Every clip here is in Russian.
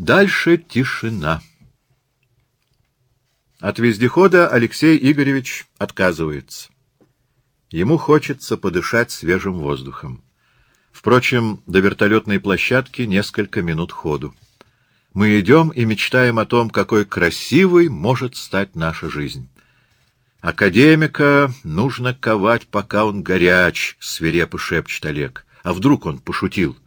Дальше тишина. От вездехода Алексей Игоревич отказывается. Ему хочется подышать свежим воздухом. Впрочем, до вертолетной площадки несколько минут ходу. Мы идем и мечтаем о том, какой красивой может стать наша жизнь. Академика нужно ковать, пока он горяч, — свирепо шепчет Олег. А вдруг он пошутил?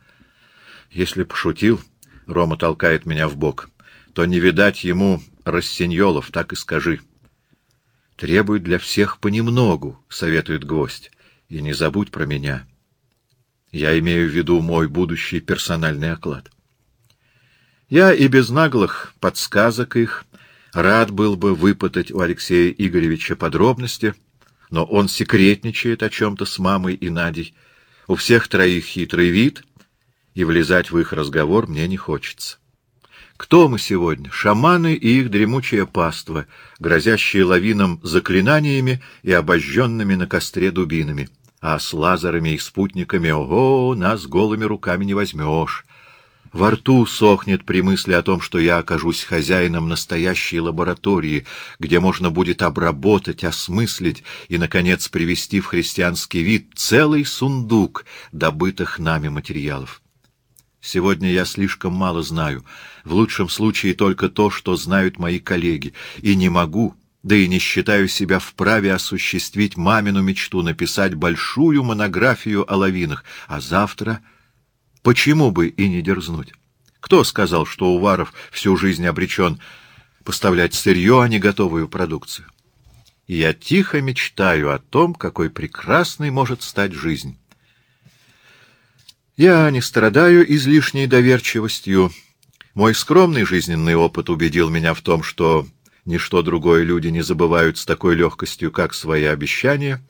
Если пошутил, Рома толкает меня в бок, то не видать ему Рассеньолов, так и скажи. Требуй для всех понемногу, — советует гвоздь, — и не забудь про меня. Я имею в виду мой будущий персональный оклад. Я и без наглых подсказок их рад был бы выпытать у Алексея Игоревича подробности, но он секретничает о чем-то с мамой и Надей. У всех троих хитрый вид, и влезать в их разговор мне не хочется. Кто мы сегодня? Шаманы и их дремучая паства, грозящие лавином заклинаниями и обожженными на костре дубинами. А с лазерами и спутниками, ого, нас голыми руками не возьмешь. Во рту сохнет при мысли о том, что я окажусь хозяином настоящей лаборатории, где можно будет обработать, осмыслить и, наконец, привести в христианский вид целый сундук добытых нами материалов. Сегодня я слишком мало знаю, в лучшем случае только то, что знают мои коллеги, и не могу, да и не считаю себя вправе осуществить мамину мечту написать большую монографию о лавинах, а завтра почему бы и не дерзнуть? Кто сказал, что Уваров всю жизнь обречен поставлять сырье, а не готовую продукцию? Я тихо мечтаю о том, какой прекрасной может стать жизнь. Я не страдаю излишней доверчивостью. Мой скромный жизненный опыт убедил меня в том, что ничто другое люди не забывают с такой легкостью, как свои обещания.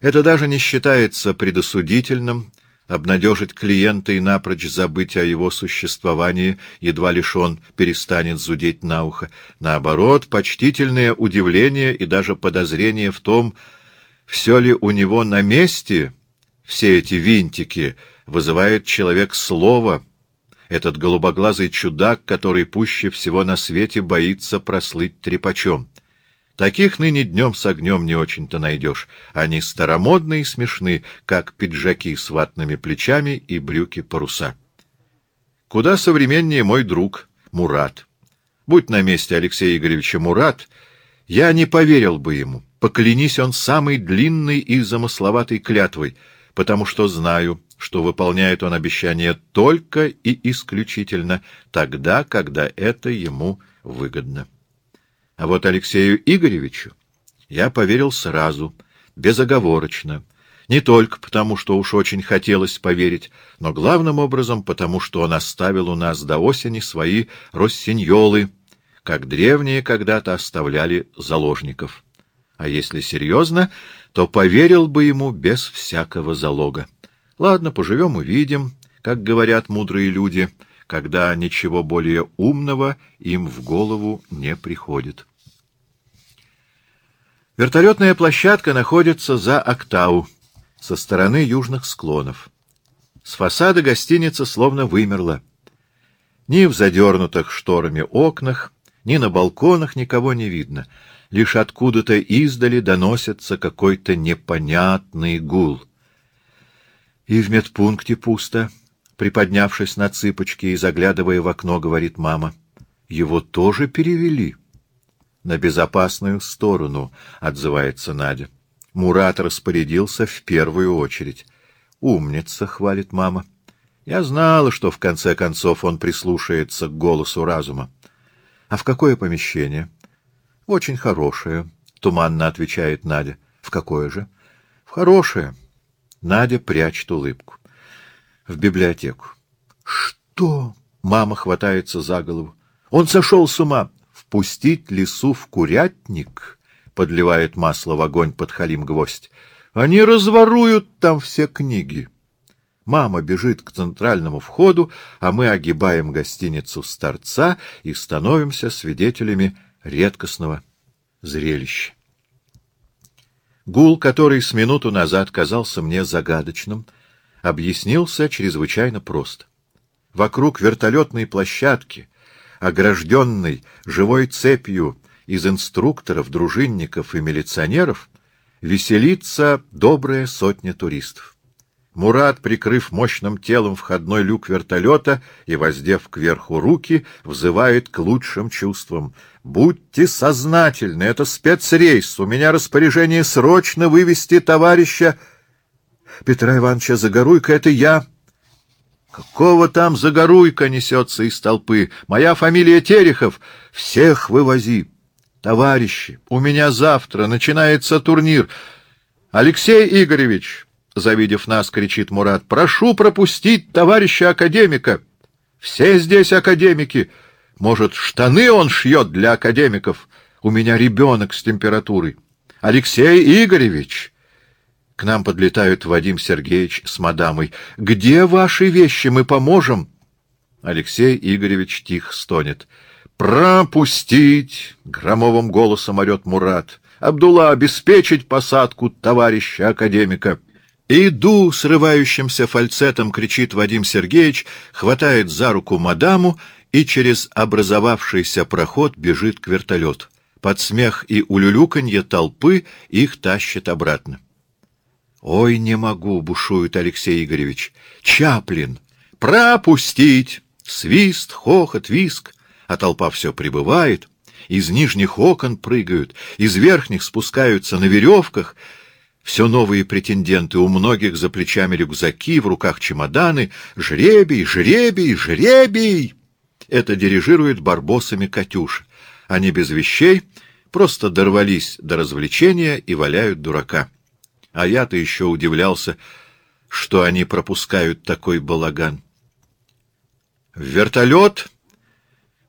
Это даже не считается предосудительным, обнадежить клиента и напрочь забыть о его существовании, едва лишь он перестанет зудеть на ухо. Наоборот, почтительное удивление и даже подозрение в том, все ли у него на месте, все эти винтики — вызывает человек слова, этот голубоглазый чудак, который пуще всего на свете боится прослыть трепачом. Таких ныне днем с огнем не очень-то найдешь. Они старомодные и смешны, как пиджаки с ватными плечами и брюки-паруса. Куда современнее мой друг Мурат. Будь на месте Алексея Игоревича Мурат, я не поверил бы ему, поклянись он самой длинной и замысловатой клятвой, потому что знаю, что выполняет он обещание только и исключительно тогда, когда это ему выгодно. А вот Алексею Игоревичу я поверил сразу, безоговорочно, не только потому, что уж очень хотелось поверить, но главным образом потому, что он оставил у нас до осени свои россиньолы, как древние когда-то оставляли заложников. А если серьезно, то поверил бы ему без всякого залога. Ладно, поживем увидим, как говорят мудрые люди, когда ничего более умного им в голову не приходит. Вертолетная площадка находится за Октау, со стороны южных склонов. С фасада гостиница словно вымерла. Ни в задернутых шторами окнах, ни на балконах никого не видно. Лишь откуда-то издали доносится какой-то непонятный гул — и в медпункте пусто. Приподнявшись на цыпочки и заглядывая в окно, говорит мама. Его тоже перевели. На безопасную сторону, отзывается Надя. Мурат распорядился в первую очередь. Умница, хвалит мама. Я знала, что в конце концов он прислушается к голосу разума. А в какое помещение? Очень хорошее, туманно отвечает Надя. В какое же? В хорошее. Надя прячет улыбку. В библиотеку. Что? Мама хватается за голову. Он сошел с ума. Впустить лису в курятник? Подливает масло в огонь под халим гвоздь. Они разворуют там все книги. Мама бежит к центральному входу, а мы огибаем гостиницу с торца и становимся свидетелями редкостного зрелища. Гул, который с минуту назад казался мне загадочным, объяснился чрезвычайно просто. Вокруг вертолетной площадки, огражденной живой цепью из инструкторов, дружинников и милиционеров, веселится добрая сотня туристов. Мурат, прикрыв мощным телом входной люк вертолета и воздев кверху руки, взывает к лучшим чувствам. «Будьте сознательны, это спецрейс, у меня распоряжение срочно вывести товарища...» «Петра Ивановича Загоруйка, это я!» Какого там Загоруйка несется из толпы? Моя фамилия Терехов. Всех вывози. Товарищи, у меня завтра начинается турнир. Алексей Игоревич, завидев нас, кричит Мурат, прошу пропустить товарища академика. Все здесь академики. Может, штаны он шьет для академиков? У меня ребенок с температурой. Алексей Игоревич, к нам подлетают Вадим Сергеевич с мадамой. «Где ваши вещи? Мы поможем!» Алексей Игоревич тихо стонет. «Пропустить!» — громовым голосом орет Мурат. «Абдулла, обеспечить посадку товарища академика!» «Иду!» — срывающимся фальцетом кричит Вадим Сергеевич, хватает за руку мадаму и через образовавшийся проход бежит к вертолету. Под смех и улюлюканье толпы их тащат обратно. Ой, не могу, бушует Алексей Игоревич. Чаплин! Пропустить! Свист, хохот, виск. А толпа все прибывает. Из нижних окон прыгают, из верхних спускаются на веревках. Все новые претенденты, у многих за плечами рюкзаки, в руках чемоданы. Жребий, жребий, жребий! Это дирижирует барбосами Катюш. Они без вещей, просто дорвались до развлечения и валяют дурака. А я-то еще удивлялся, что они пропускают такой балаган. В вертолет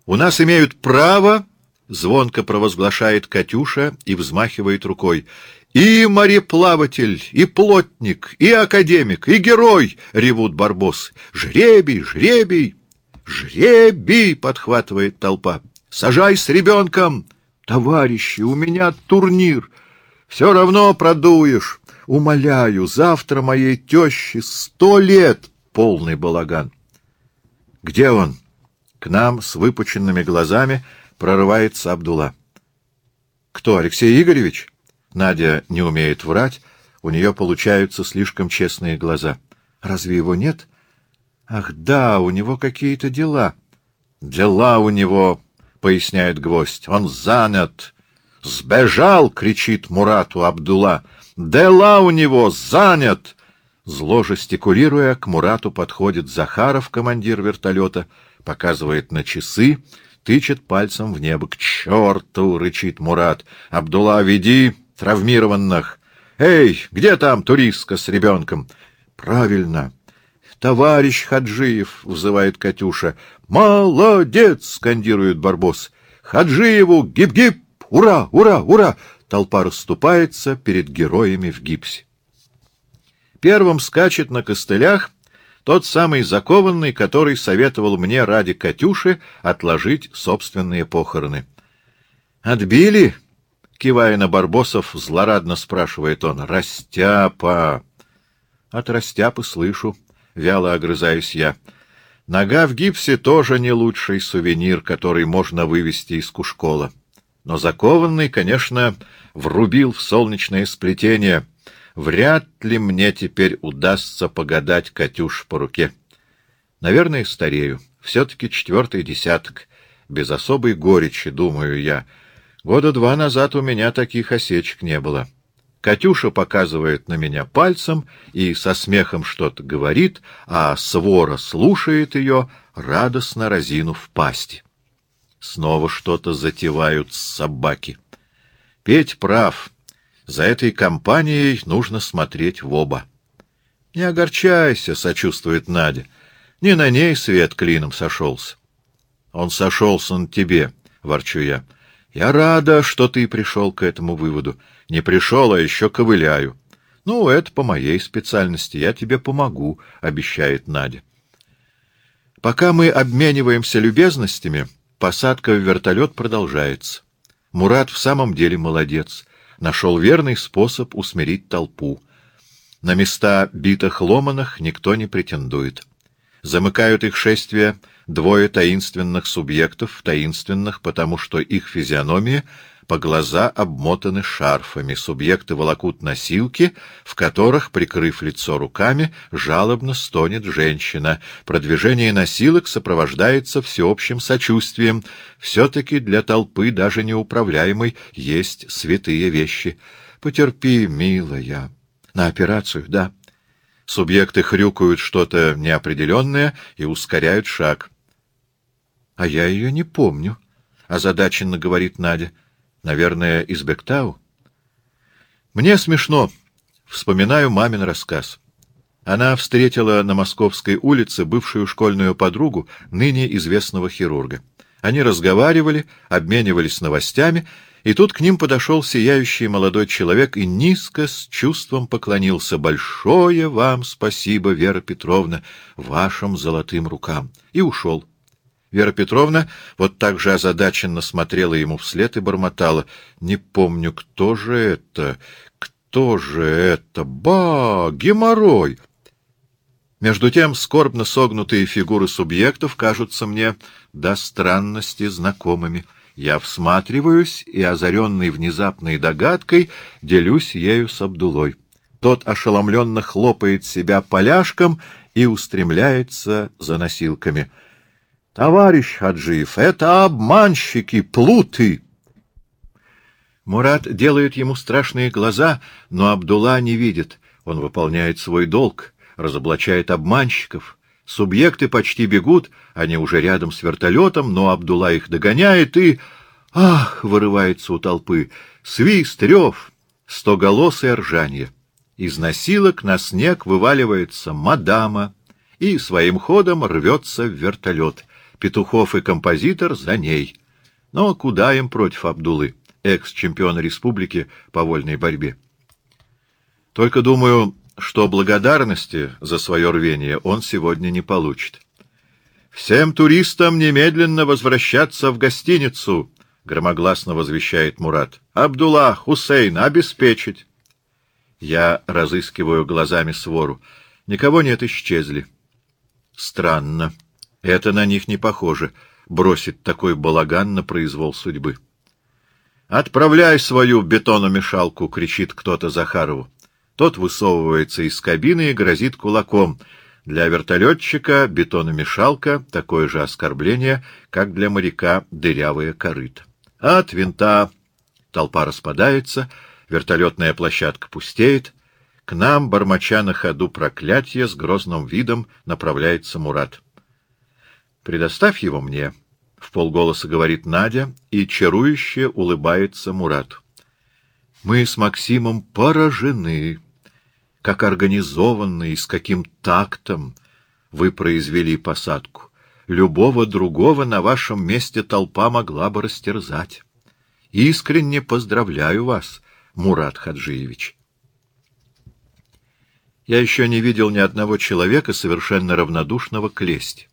у нас имеют право, звонко провозглашает Катюша и взмахивает рукой. И мореплаватель, и плотник, и академик, и герой, ревут барбосы. Жребий, жребий, жребий, подхватывает толпа. Сажай с ребенком. Товарищи, у меня турнир. Все равно продуешь. Умоляю, завтра моей теще сто лет полный балаган. Где он? К нам с выпученными глазами прорывается Абдулла. Кто, Алексей Игоревич? Надя не умеет врать, у нее получаются слишком честные глаза. Разве его нет? Ах, да, у него какие-то дела. Дела у него, поясняет гвоздь. Он занят. Сбежал, кричит Мурату Абдулла. Дела у него занят! Зло жестикулируя, к Мурату подходит Захаров, командир вертолета, показывает на часы, тычет пальцем в небо. «К черту!» — рычит Мурат. «Абдулла, веди травмированных!» «Эй, где там туристка с ребенком?» «Правильно!» «Товарищ Хаджиев!» — вызывает Катюша. «Молодец!» — скандирует Барбос. «Хаджиеву! Гиб-гиб! Ура! Ура! Ура!» толпа расступается перед героями в гипсе. Первым скачет на костылях тот самый закованный, который советовал мне ради Катюши отложить собственные похороны. «Отбили?» — кивая на Барбосов, злорадно спрашивает он. «Растяпа!» «От растяпы слышу», — вяло огрызаюсь я. «Нога в гипсе тоже не лучший сувенир, который можно вывести из кушкола» но закованный, конечно, врубил в солнечное сплетение. Вряд ли мне теперь удастся погадать Катюш по руке. Наверное, старею. Все-таки четвертый десяток. Без особой горечи, думаю я. Года два назад у меня таких осечек не было. Катюша показывает на меня пальцем и со смехом что-то говорит, а свора слушает ее, радостно разинув пасти. Снова что-то затевают собаки. Петь прав. За этой компанией нужно смотреть в оба. — Не огорчайся, — сочувствует Надя. Не на ней свет клином сошелся. — Он сошелся на тебе, — ворчу я. — Я рада, что ты пришел к этому выводу. Не пришел, а еще ковыляю. — Ну, это по моей специальности. Я тебе помогу, — обещает Надя. Пока мы обмениваемся любезностями, Посадка в вертолет продолжается. Мурат в самом деле молодец. Нашел верный способ усмирить толпу. На места битых ломаных никто не претендует. Замыкают их шествие двое таинственных субъектов, таинственных, потому что их физиономии по глаза обмотаны шарфами, субъекты волокут носилки, в которых, прикрыв лицо руками, жалобно стонет женщина. Продвижение носилок сопровождается всеобщим сочувствием. Все-таки для толпы, даже неуправляемой, есть святые вещи. Потерпи, милая. На операцию, да. Субъекты хрюкают что-то неопределенное и ускоряют шаг. — А я ее не помню, — озадаченно говорит Надя. — Наверное, из Бектау? Мне смешно. Вспоминаю мамин рассказ. Она встретила на Московской улице бывшую школьную подругу, ныне известного хирурга. Они разговаривали, обменивались новостями, и тут к ним подошел сияющий молодой человек и низко с чувством поклонился. «Большое вам спасибо, Вера Петровна, вашим золотым рукам!» И ушел. Вера Петровна вот так же озадаченно смотрела ему вслед и бормотала. «Не помню, кто же это? Кто же это? Ба! Геморрой!» Между тем скорбно согнутые фигуры субъектов кажутся мне до странности знакомыми. Я всматриваюсь и, озаренный внезапной догадкой, делюсь ею с Абдулой. Тот ошеломленно хлопает себя поляшком и устремляется за носилками. — Товарищ Хаджиев, это обманщики, плуты! Мурат делает ему страшные глаза, но Абдулла не видит. Он выполняет свой долг, разоблачает обманщиков. Субъекты почти бегут, они уже рядом с вертолетом, но Абдулла их догоняет и... Ах! — вырывается у толпы. Свист, рев, стоголосое ржанье. Из носилок на снег вываливается мадама и своим ходом рвется в вертолет. Петухов и композитор за ней. Но куда им против Абдулы, экс-чемпиона республики по вольной борьбе? Только думаю, что благодарности за свое рвение он сегодня не получит. «Всем туристам немедленно возвращаться в гостиницу!» — громогласно возвещает Мурат. «Абдулла, Хусейн, обеспечить!» Я разыскиваю глазами свору. Никого нет, исчезли. Странно. Это на них не похоже. Бросить такой балаган на произвол судьбы. «Отправляй свою бетономешалку!» — кричит кто-то Захарову. Тот высовывается из кабины и грозит кулаком. Для вертолетчика бетономешалка — такое же оскорбление, как для моряка дырявая корыта. От винта толпа распадается, вертолетная площадка пустеет. К нам, бормоча на ходу проклятие, с грозным видом направляется Мурат. «Предоставь его мне», — в полголоса говорит Надя, и чарующе улыбается Мурат. «Мы с Максимом поражены» как организованно и с каким тактом вы произвели посадку. Любого другого на вашем месте толпа могла бы растерзать. Искренне поздравляю вас, Мурат Хаджиевич. Я еще не видел ни одного человека, совершенно равнодушного к лести.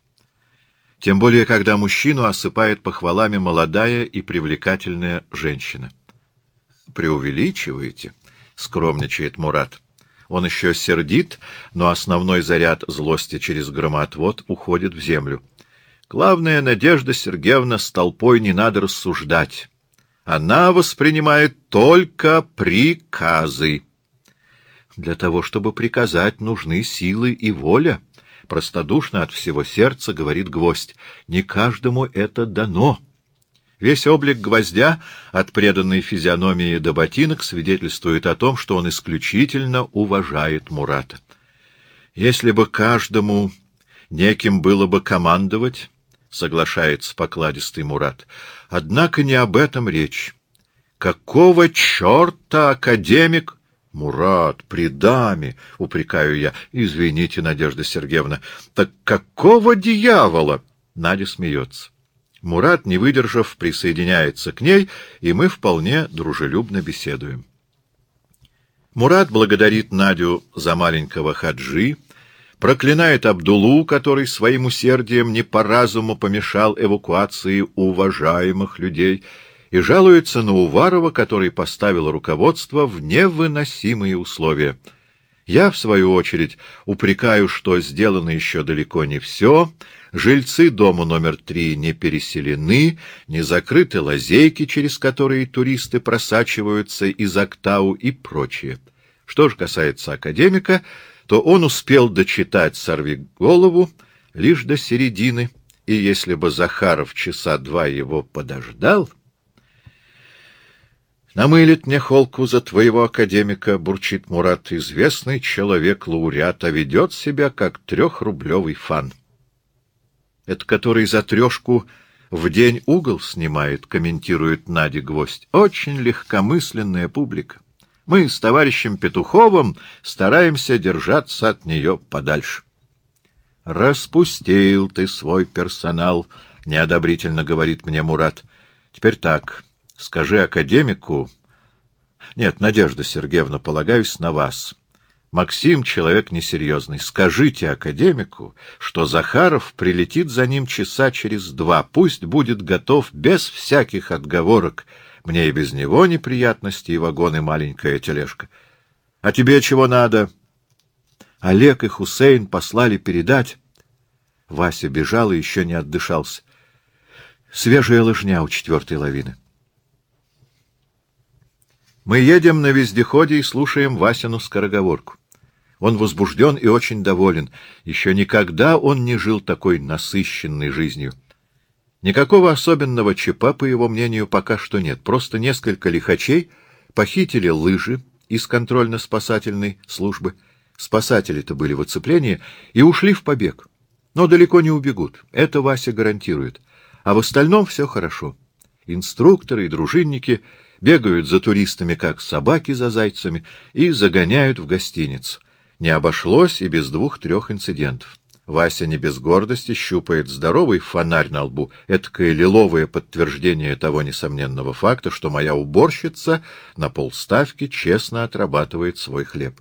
Тем более, когда мужчину осыпает похвалами молодая и привлекательная женщина. «Преувеличиваете?» — скромничает Мурат. Он еще сердит, но основной заряд злости через громоотвод уходит в землю. Главное, Надежда Сергеевна с толпой не надо рассуждать. Она воспринимает только приказы. Для того, чтобы приказать, нужны силы и воля. Простодушно от всего сердца говорит гвоздь. Не каждому это дано. Весь облик гвоздя, от преданной физиономии до ботинок, свидетельствует о том, что он исключительно уважает Мурата. Если бы каждому неким было бы командовать, соглашается покладистый Мурат, однако не об этом речь. Какого черта академик... Мурат, при даме, упрекаю я. Извините, Надежда Сергеевна. Так какого дьявола? Надя смеется. Мурат, не выдержав, присоединяется к ней, и мы вполне дружелюбно беседуем. Мурат благодарит Надю за маленького хаджи, проклинает Абдулу, который своим усердием не по разуму помешал эвакуации уважаемых людей, и жалуется на Уварова, который поставил руководство в невыносимые условия. Я, в свою очередь, упрекаю, что сделано еще далеко не все, жильцы дома номер три не переселены, не закрыты лазейки, через которые туристы просачиваются из Октау и прочее. Что же касается академика, то он успел дочитать «Сорви голову» лишь до середины, и если бы Захаров часа два его подождал... Намылит мне холку за твоего академика, — бурчит Мурат, — известный человек-лауреат, а ведет себя как трехрублевый фан. Это который за трешку в день угол снимает, — комментирует Надя Гвоздь. Очень легкомысленная публика. Мы с товарищем Петуховым стараемся держаться от нее подальше. — Распустил ты свой персонал, — неодобрительно говорит мне Мурат. — Теперь так... Скажи академику... Нет, Надежда Сергеевна, полагаюсь на вас. Максим — человек несерьезный. Скажите академику, что Захаров прилетит за ним часа через два. Пусть будет готов без всяких отговорок. Мне и без него неприятности, и вагон, и маленькая тележка. А тебе чего надо? Олег и Хусейн послали передать. Вася бежал и еще не отдышался. Свежая лыжня у четвертой лавины. Мы едем на вездеходе и слушаем Васину скороговорку. Он возбужден и очень доволен. Еще никогда он не жил такой насыщенной жизнью. Никакого особенного ЧП, по его мнению, пока что нет. Просто несколько лихачей похитили лыжи из контрольно-спасательной службы. Спасатели-то были в оцеплении и ушли в побег. Но далеко не убегут. Это Вася гарантирует. А в остальном все хорошо. Инструкторы и дружинники — бегают за туристами, как собаки за зайцами, и загоняют в гостиницу. Не обошлось и без двух-трех инцидентов. Вася не без гордости щупает здоровый фонарь на лбу, эткое лиловое подтверждение того несомненного факта, что моя уборщица на полставки честно отрабатывает свой хлеб.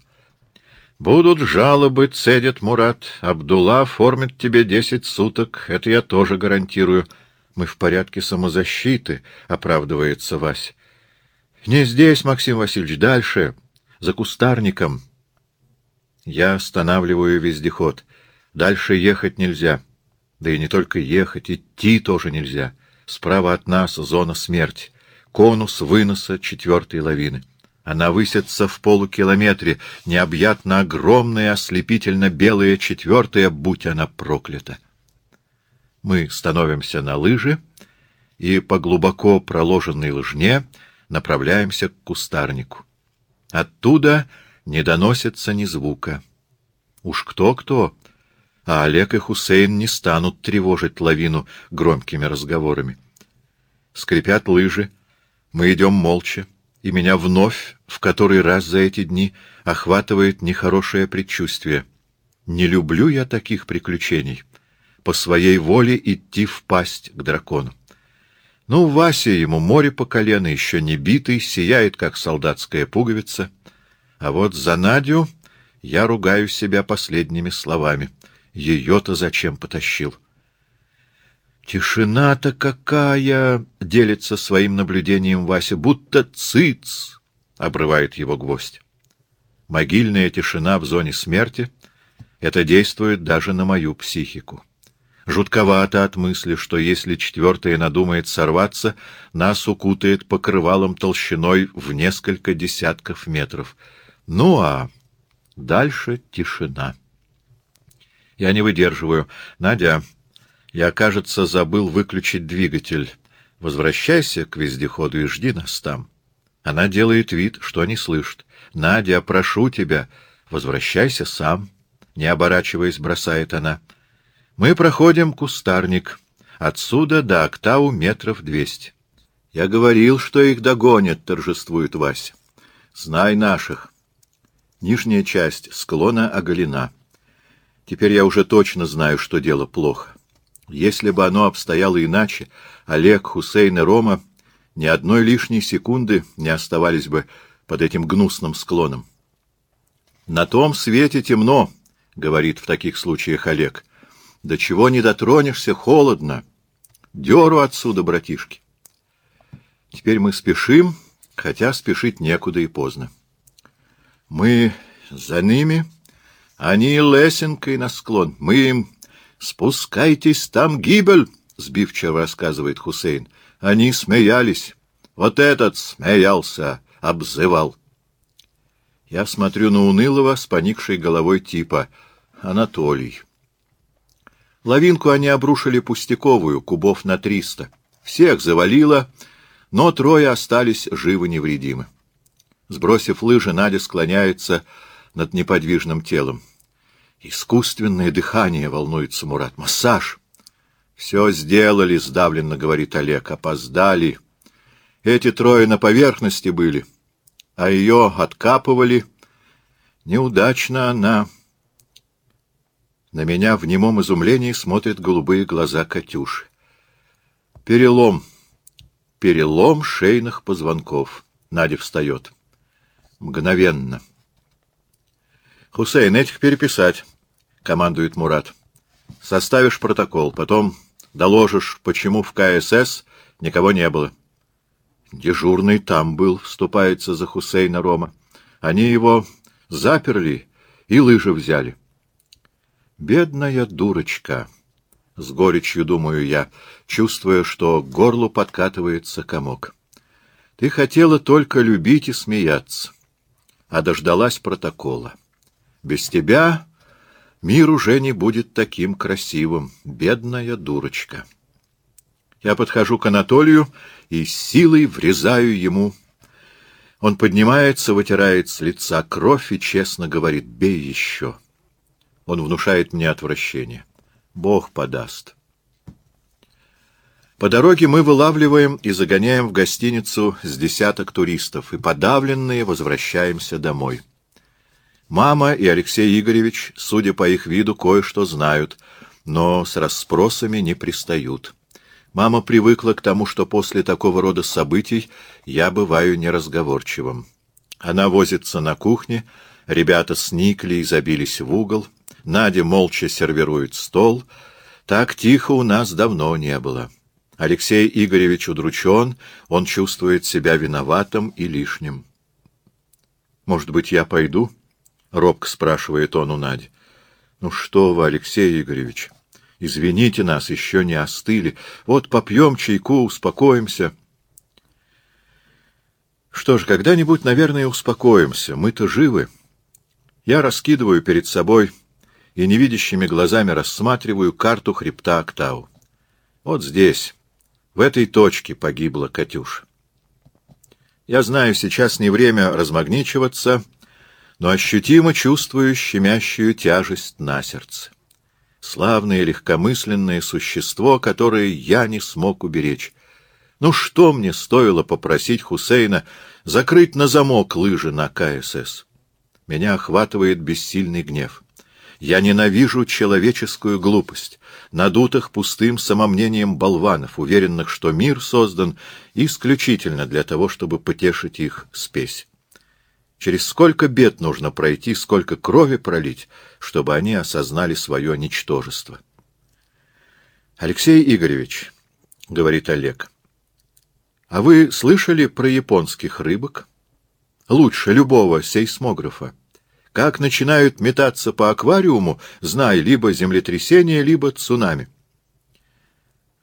«Будут жалобы, — цедит Мурат. Абдулла оформит тебе десять суток, это я тоже гарантирую. Мы в порядке самозащиты, — оправдывается Вася. Не здесь, Максим Васильевич, дальше, за кустарником. Я останавливаю вездеход. Дальше ехать нельзя. Да и не только ехать, идти тоже нельзя. Справа от нас зона смерти. Конус выноса четвертой лавины. Она высится в полукилометре, необъятно огромная, ослепительно белая четвертая, будь она проклята. Мы становимся на лыжи, и по глубоко проложенной лыжне направляемся к кустарнику. Оттуда не доносится ни звука. Уж кто-кто, а Олег и Хусейн не станут тревожить лавину громкими разговорами. Скрипят лыжи, мы идем молча, и меня вновь, в который раз за эти дни, охватывает нехорошее предчувствие. Не люблю я таких приключений. По своей воле идти в пасть к дракону. Ну, Вася ему море по колено, еще не битый, сияет, как солдатская пуговица. А вот за Надю я ругаю себя последними словами. Ее-то зачем потащил? «Тишина-то какая!» — делится своим наблюдением Вася. «Будто циц!» — обрывает его гвоздь. Могильная тишина в зоне смерти — это действует даже на мою психику. Жутковато от мысли, что если четвертая надумает сорваться, нас укутает покрывалом толщиной в несколько десятков метров. Ну а дальше тишина. Я не выдерживаю. Надя, я, кажется, забыл выключить двигатель. Возвращайся к вездеходу и жди нас там. Она делает вид, что не слышит. Надя, прошу тебя, возвращайся сам. Не оборачиваясь, бросает она. Мы проходим кустарник. Отсюда до Октау метров двести. Я говорил, что их догонят, торжествует Вася. Знай наших. Нижняя часть склона оголена. Теперь я уже точно знаю, что дело плохо. Если бы оно обстояло иначе, Олег, Хусейн и Рома ни одной лишней секунды не оставались бы под этим гнусным склоном. «На том свете темно», — говорит в таких случаях Олег, — до чего не дотронешься, холодно. Деру отсюда, братишки. Теперь мы спешим, хотя спешить некуда и поздно. Мы за ними. Они лесенкой на склон. Мы им «Спускайтесь, там гибель!» — сбивчиво рассказывает Хусейн. Они смеялись. Вот этот смеялся, обзывал. Я смотрю на унылого с поникшей головой типа. Анатолий. Лавинку они обрушили пустяковую, кубов на триста. Всех завалило, но трое остались живы-невредимы. Сбросив лыжи, Надя склоняется над неподвижным телом. Искусственное дыхание, волнуется Мурат. Массаж. Все сделали, сдавленно говорит Олег. Опоздали. Эти трое на поверхности были, а ее откапывали. Неудачно она. На меня в немом изумлении смотрят голубые глаза Катюши. Перелом. Перелом шейных позвонков. Надя встает. Мгновенно. Хусейн, этих переписать. — командует Мурат. — Составишь протокол, потом доложишь, почему в КСС никого не было. — Дежурный там был, — вступается за Хусейна Рома. Они его заперли и лыжи взяли. Бедная дурочка, — с горечью думаю я, чувствуя, что к горлу подкатывается комок. Ты хотела только любить и смеяться, а дождалась протокола. Без тебя Мир уже не будет таким красивым. Бедная дурочка. Я подхожу к Анатолию и силой врезаю ему. Он поднимается, вытирает с лица кровь и честно говорит «бей еще». Он внушает мне отвращение. Бог подаст. По дороге мы вылавливаем и загоняем в гостиницу с десяток туристов, и подавленные возвращаемся домой. Мама и Алексей Игоревич, судя по их виду, кое-что знают, но с расспросами не пристают. Мама привыкла к тому, что после такого рода событий я бываю неразговорчивым. Она возится на кухне, ребята сникли и забились в угол, Надя молча сервирует стол. Так тихо у нас давно не было. Алексей Игоревич удручен, он чувствует себя виноватым и лишним. «Может быть, я пойду?» — робко спрашивает он у Нади. — Ну что вы, Алексей Игоревич, извините нас, еще не остыли. Вот попьем чайку, успокоимся. Что ж, когда-нибудь, наверное, успокоимся. Мы-то живы. Я раскидываю перед собой и невидящими глазами рассматриваю карту хребта Октау. Вот здесь, в этой точке погибла Катюша. Я знаю, сейчас не время размагничиваться — но ощутимо чувствую щемящую тяжесть на сердце. Славное легкомысленное существо, которое я не смог уберечь. Ну что мне стоило попросить Хусейна закрыть на замок лыжи на КСС? Меня охватывает бессильный гнев. Я ненавижу человеческую глупость, надутых пустым самомнением болванов, уверенных, что мир создан исключительно для того, чтобы потешить их спесь. Через сколько бед нужно пройти, сколько крови пролить, чтобы они осознали свое ничтожество. Алексей Игоревич, — говорит Олег, — а вы слышали про японских рыбок? Лучше любого сейсмографа. Как начинают метаться по аквариуму, зная либо землетрясение, либо цунами.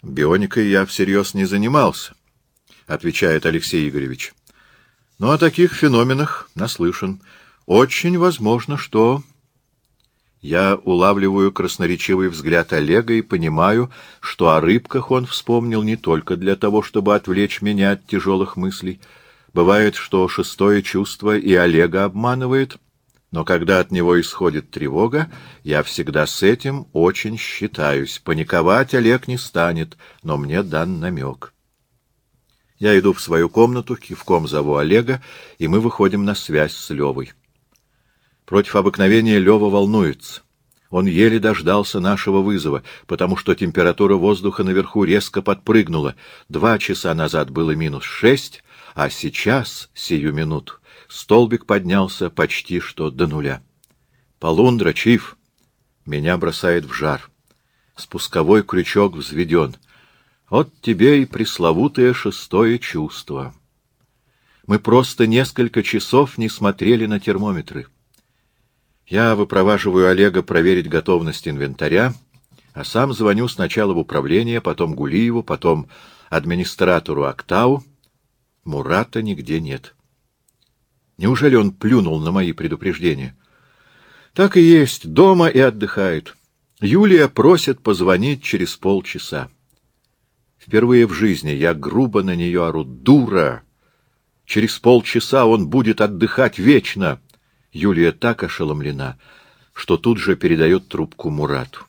Бионикой я всерьез не занимался, — отвечает Алексей Игоревич. Но о таких феноменах наслышан. Очень возможно, что... Я улавливаю красноречивый взгляд Олега и понимаю, что о рыбках он вспомнил не только для того, чтобы отвлечь меня от тяжелых мыслей. Бывает, что шестое чувство и Олега обманывает, но когда от него исходит тревога, я всегда с этим очень считаюсь. Паниковать Олег не станет, но мне дан намек. Я иду в свою комнату, кивком зову Олега, и мы выходим на связь с Левой. Против обыкновения Лева волнуется. Он еле дождался нашего вызова, потому что температура воздуха наверху резко подпрыгнула. Два часа назад было минус шесть, а сейчас, сию минуту, столбик поднялся почти что до нуля. Полундра, Чиф, меня бросает в жар. Спусковой крючок взведен — вот тебе и пресловутое шестое чувство. Мы просто несколько часов не смотрели на термометры. Я выпроваживаю Олега проверить готовность инвентаря, а сам звоню сначала в управление, потом Гулиеву, потом администратору Актау. Мурата нигде нет. Неужели он плюнул на мои предупреждения? Так и есть, дома и отдыхает. Юлия просит позвонить через полчаса. Впервые в жизни я грубо на нее ору. Дура! Через полчаса он будет отдыхать вечно. Юлия так ошеломлена, что тут же передает трубку Мурату.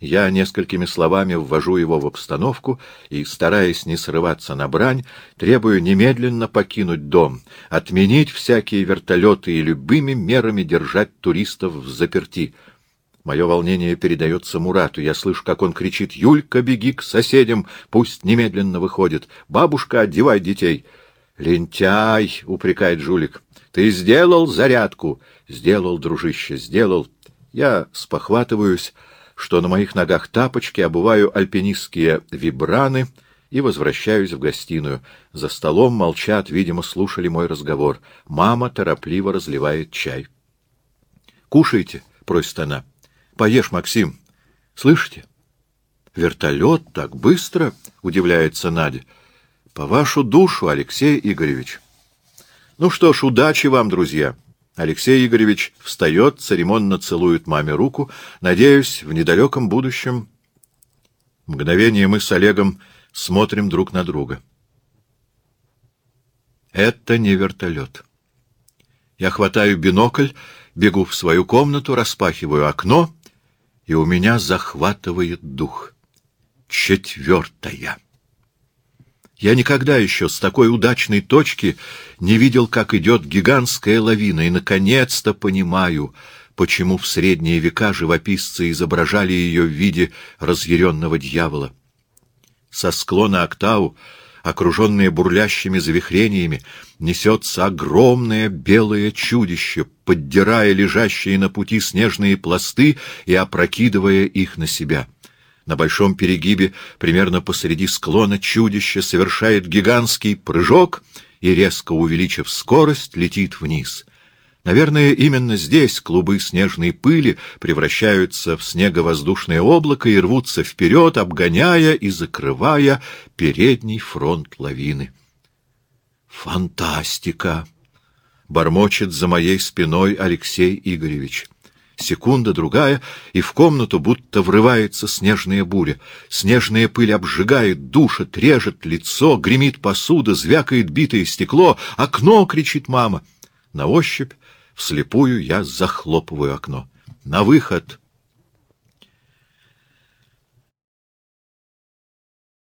Я несколькими словами ввожу его в обстановку и, стараясь не срываться на брань, требую немедленно покинуть дом, отменить всякие вертолеты и любыми мерами держать туристов в заперти. Мое волнение передается Мурату. Я слышу, как он кричит «Юлька, беги к соседям! Пусть немедленно выходит! Бабушка, одевай детей!» «Лентяй!» — упрекает жулик. «Ты сделал зарядку?» «Сделал, дружище, сделал!» Я спохватываюсь, что на моих ногах тапочки, обуваю альпинистские вибраны и возвращаюсь в гостиную. За столом молчат, видимо, слушали мой разговор. Мама торопливо разливает чай. «Кушайте», — просит она. «Поешь, Максим. Слышите?» «Вертолет так быстро?» — удивляется Надя. «По вашу душу, Алексей Игоревич». «Ну что ж, удачи вам, друзья!» Алексей Игоревич встает, церемонно целует маме руку. Надеюсь, в недалеком будущем... Мгновение мы с Олегом смотрим друг на друга. Это не вертолет. Я хватаю бинокль, бегу в свою комнату, распахиваю окно, и у меня захватывает дух. Четвертая. Я никогда еще с такой удачной точки не видел, как идет гигантская лавина, и, наконец-то, понимаю, почему в средние века живописцы изображали ее в виде разъяренного дьявола. Со склона Октау, окруженное бурлящими завихрениями, несется огромное белое чудище, поддирая лежащие на пути снежные пласты и опрокидывая их на себя — на большом перегибе, примерно посреди склона, чудище совершает гигантский прыжок и, резко увеличив скорость, летит вниз. Наверное, именно здесь клубы снежной пыли превращаются в снеговоздушное облако и рвутся вперед, обгоняя и закрывая передний фронт лавины. «Фантастика!» — бормочет за моей спиной Алексей Игоревич. Секунда, другая, и в комнату будто врывается снежная буря. Снежная пыль обжигает, душит, режет лицо, гремит посуда, звякает битое стекло. «Окно!» — кричит мама. На ощупь, вслепую, я захлопываю окно. «На выход!»